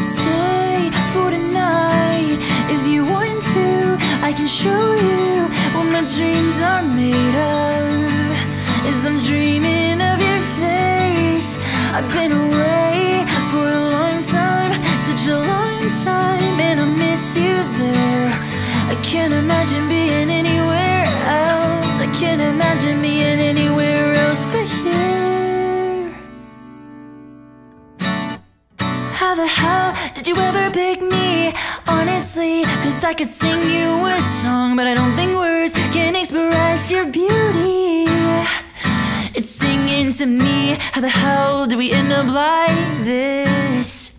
Stay for tonight if you want to. I can show you what my dreams are made of. As I'm dreaming of your face, I've been away for a long time, such a long time, and I miss you there. I can't imagine being anywhere How the hell did you ever pick me? Honestly, cause I could sing you a song, but I don't think words can express your beauty. It's singing to me. How the hell do we end up like this?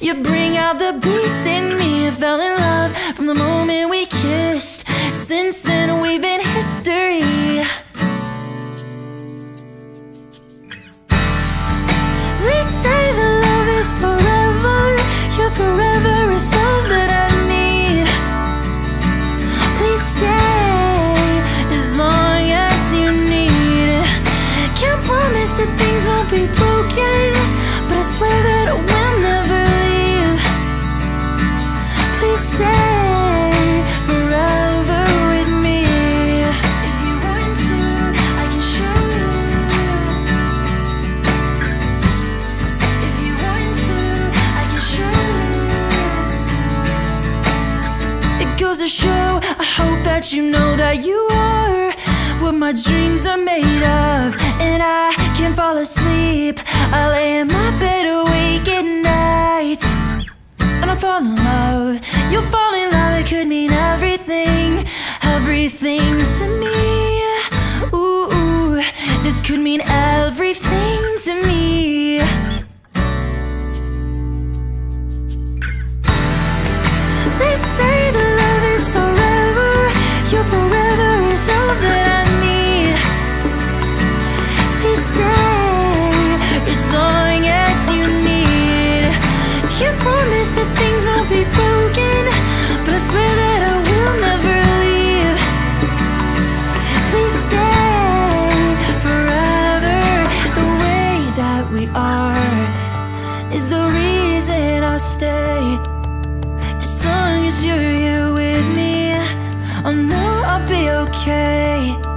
You bring out the beast in me. I fell in love from the moment we kissed. Since then, we've been history. To, can show I can show you. It goes to show, I hope that you know that you are what my dreams are made of. And I can't fall asleep. I lay in my bed fall in love. You'll fall in love, it could mean everything, everything to me. Ooh, ooh, this could mean everything to me. Reason I'll stay. As long as you're here with me, I know I'll be okay.